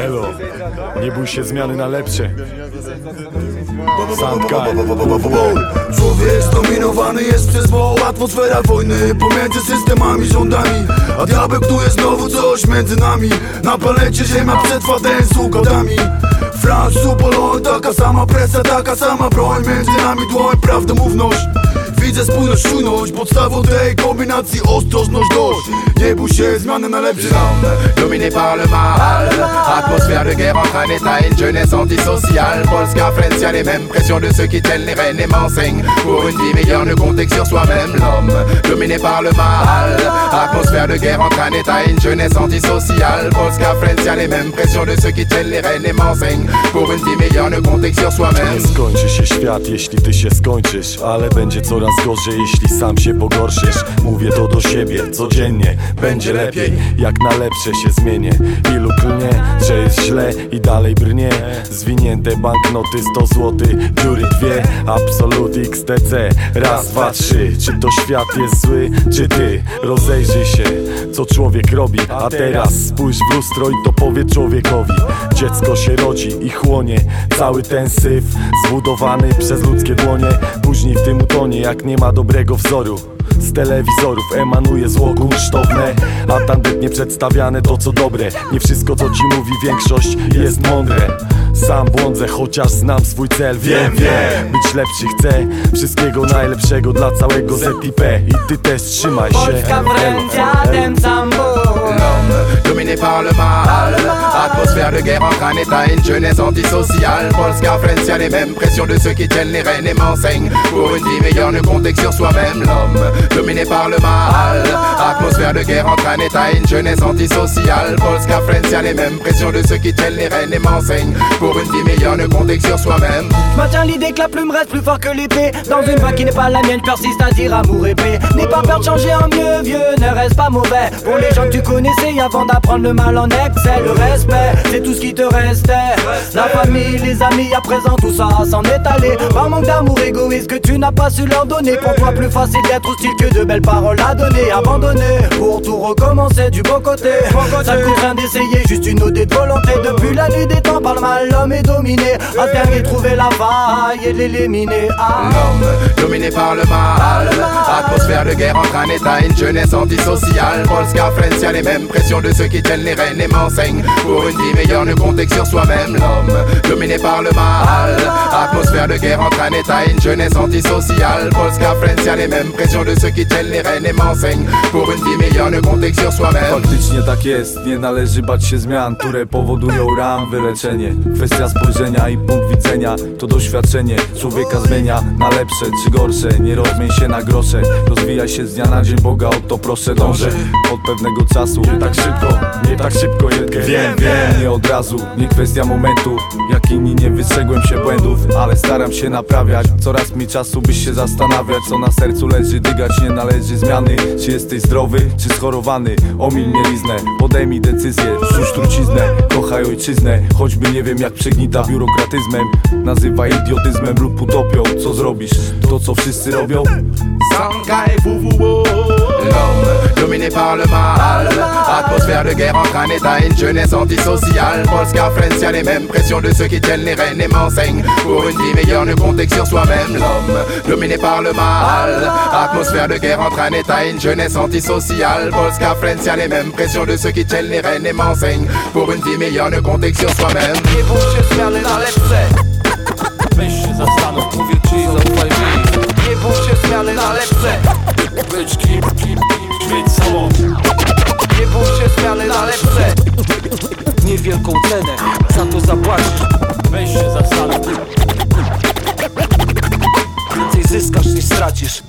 Elo, nie bój się zmiany na lepsze. Soundguy Człowiek zdominowany jest przez moł Atmosfera wojny pomiędzy systemami, rządami. A diabeł jest znowu coś między nami. Na palecie ziemia przetrwa ten z układami. France, Poloń, taka sama presja, taka sama broń. Między nami dłoń, prawdomówność Widzę spójność, czujność, podstawą tej kombinacji ostrożność dość. Nie bój się, zmiany na lepsze Dominé par le mal Atmosphère de guerre état et une jeunesse antisociale Polska, France, y'a les mêmes pressions de ceux qui tiennent les rênes et m'enseignent Pour une vie meilleure, ne compter que sur soi-même L'homme, dominé par le mal. Atmosphère de guerre état et une jeunesse antisociale Polska, France, y'a les mêmes pressions de ceux qui tiennent les rênes et m'enseignent Pour une vie meilleure, ne compter que sur soi-même skończy się świat, jeśli ty się skończysz Ale będzie coraz gorzej, jeśli sam się pogorszysz. Mówię to do siebie, codziennie Będzie lepiej, jak na lepsze się zmienię. Ilu klnie, że jest źle i dalej brnie. Zwinięte banknoty 100 zł, dziury dwie. Absolut XTC, raz, dwa, trzy. Czy to świat jest zły, czy ty? Rozejrzyj się, co człowiek robi. A teraz spójrz w lustro i to powie człowiekowi. Dziecko się rodzi i chłonie. Cały ten syf zbudowany przez ludzkie dłonie. Później w tym utonie jak nie ma dobrego wzoru. Z telewizorów emanuje zło kunsztowne A tandetnie przedstawiane to co dobre. Nie wszystko co ci mówi większość jest mądre. Sam błądzę, chociaż znam swój cel. Wiem, wiem, być lepszy chcę. Wszystkiego najlepszego dla całego ZIP I ty też trzymaj się. Polska Francja, ten sam L'homme, dominé par le mal De guerre entre un état et une jeunesse antisociale. Polska, France, y'a les mêmes pressions de ceux qui tiennent les rênes et m'enseignent. Pour une vie meilleure, ne compter que sur soi-même. L'homme, dominé par le mal. Atmosphère de guerre entre un état et une jeunesse antisociale. Polska, France, y'a les mêmes pressions de ceux qui tiennent les rênes et m'enseignent. Pour une vie meilleure, ne compter que sur soi-même. Maintiens l'idée que la plume reste plus fort que l'épée. Dans une voie qui n'est pas la mienne, persiste à dire amour et paix N'aie pas peur de changer en mieux, vieux, ne reste pas mauvais. Pour les gens que tu connaissais avant d'apprendre le mal en excès Le respect, c'est tout ce qui te restait. La famille, les amis, à présent tout ça s'en est allé. Par manque d'amour égoïste que tu n'as pas su leur donner. Pour toi plus facile d'être hostile que de belles paroles à donner. Abandonner, pour tout recommencer du bon côté. Ça ne coûte rien d'essayer, juste une ode de volonté. Depuis la nuit des temps, par le mal, l'homme est dominé. À dernier trouver la faille et l'éliminer. Ah. L'homme, dominé par le mal Atmosphère de guerre entre un état et une jeunesse antisociale. Polska, y'a les mêmes pressions de ceux qui tiennent les rênes et m'enseignent. Pour une vie meilleure, ne compter que sur soi-même. L'homme, dominé par le mal. Atmosphère de guerre entre un état et une jeunesse antisociale. Polska, y'a les mêmes pressions de ceux qui tiennent les rênes et m'enseignent. Pour une vie meilleure, ne compter que sur soi-même. Faktycznie tak jest, nie należy bać się zmian Które powodują ran, wyleczenie. Kwestia spojrzenia i punkt widzenia To doświadczenie. Człowieka zmienia Na lepsze czy gorsze, nie rozmień się na grosze Rozwijaj się z dnia na dzień, Boga o to proszę dążę. Od pewnego czasu, Nie tak szybko, nie tak szybko Jedkę Wiem, wiem, nie od razu, nie kwestia momentu. Jak inni nie wystrzegłem się błędów Ale staram się naprawiać. Coraz mi czasu byś się zastanawiać Co na sercu leży, dygać nie należy. Zmiany Czy jesteś zdrowy, czy schorowany? Omil mieliznę, podejmij decyzję Rzuć truciznę, kochaj ojczyznę. Choćby nie wiem jak przegnita biurokratyzmem Nazywaj idiotyzmem lub utopią. Co zrobisz? To co wszyscy robią? Foufouro L'homme, dominé par le mal. Atmosphère de guerre entre un état et une jeunesse antisociale. Polska, y'a les mêmes pressions de ceux qui tiennent les rênes et m'enseignent. Pour une vie meilleure, ne compter que sur soi-même. L'homme, dominé par le mal. Atmosphère de guerre entre un état et une jeunesse antisociale. Polska, France, y'a les mêmes pressions de ceux qui tiennent les rênes et m'enseignent. Pour une vie meilleure, ne compter que sur soi-même. Nie bój się zmiany na lepsze. Być kim, kim, kim, być sobą Nie bój się zmiany na lepsze. Niewielką cenę, za to zapłacisz. Weź się za zastanów Więcej zyskasz niż stracisz.